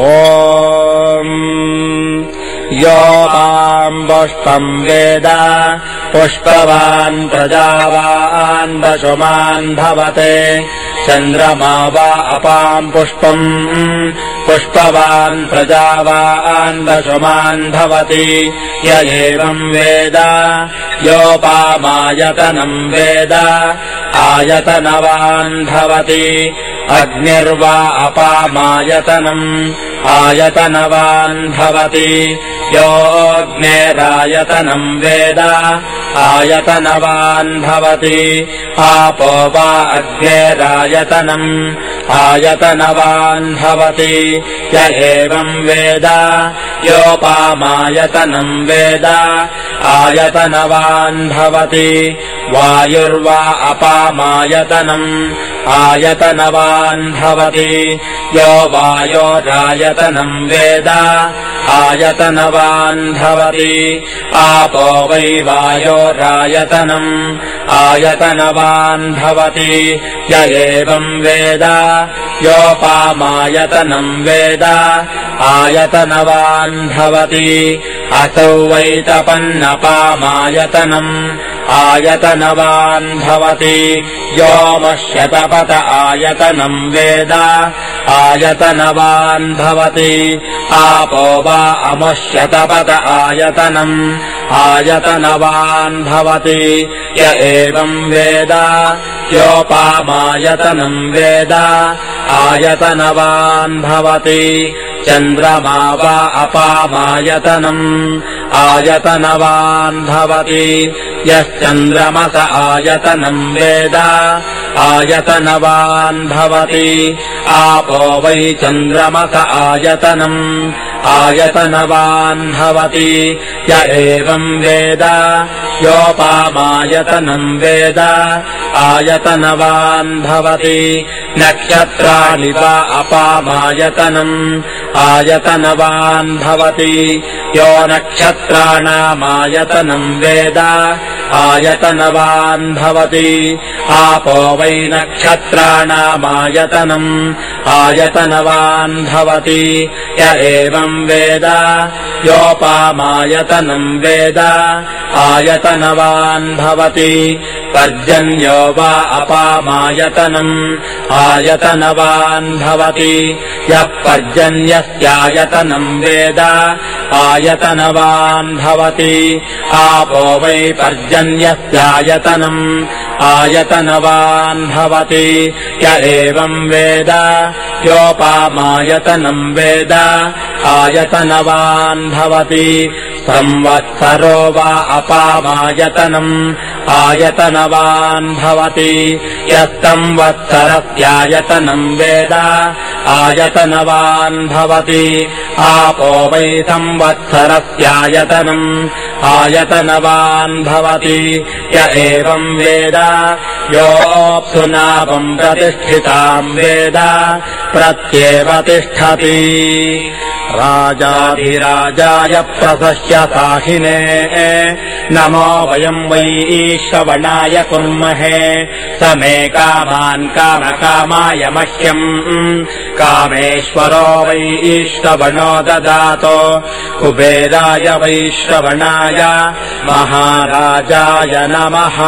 ॐ यो माम् पुष्पम् वेद पुष्पवान् प्रजावान् पशुमान् भवते चन्द्रमा वा अपाम् पुष्पम् पुष्पवान् प्रजावान् पशुमान् भवति य एवम् वेद योपामायतनम् वेद आयतनवान् भवति। अग्निर्वा अपामायतनम् आयतनवान् भवति। योऽग्नेरायतनम् वेद आयतनवान् भवति। आपो वा अग्नेरायतनम् आयतनवान् भवति। य एवम् वेद योपामायतनम् वेद। आयतनवान् भवति। वायुर्वा अपामायतनम् आयतनवान् भवति। यो वायोरायतनम् वेद। आयतनवान् भवति। आपो वै वायोरायतनम् आयतनवान् भवति। य एवम् वेद। योपामायतनम् वेद। आयतनवान् भवति। असौ वैतपन्नपामायतनम् आयतनवान् भवति। योमश्यतपत आयतनम् वेद। आयतनवान् भवति। आपो वा अमश्यतपत आयतनम्। आयतनवान् भवति। य एवम् वेद। योपामायतनम् वेद। आयतनवान् भवति। चन्द्रमा वा अपामायतनम्। आयतनवान् भवति यश्चन्द्रमस आयतनम् वेद। आयतनवान् भवति। आपो वै चन्द्रमस आयतनम् आयतनवान् भवति। य एवम् वेद। योपामायतनम् वेद। आयतनवान् भवति। नक्षत्राणि वा अपामायतनम् आयतनवान् भवति। यो नक्षत्राणामायतनम् वेद। आयतनवान् भवति। आपो वै नक्षत्राणामायतनम् आयतनवान् भवति। य एवम् वेद। योपामायतनम् वेद। आयतनवान् भवति पर्जन्यो वा अपामायतनम् आयतनवान् भवति। यः पर्जन्यस्यायतनम् वेद आयतनवान् भवति। आपो वै पर्जन्यस्यायतनम् आयतनवान् भवति। य एवम् वेद योपामायतनम् वेद आयतनवान् भवति। संवत्सरो वा अपामायतनम् आयतनवान् भवति। यः संवत्सरस्यायतनम् वेद। आयतनवान् भवति। आपो वै संवत्सरस्यायतनम् आयतनवान् भवति। य एवम् वेद योऽप्सुनापम् प्रतिष्ठिताम् वेद प्रत्येव तिष्ठति राजाधिराजाय प्रसह्य साहिने नमो वयम् वै श्रवणाय कुर्महे स मे कामान् कामकामाय मह्यम्। कामेश्वरो वै श्रवणो ददातो कुबेराय वै श्रवणाय महाराजाय नमः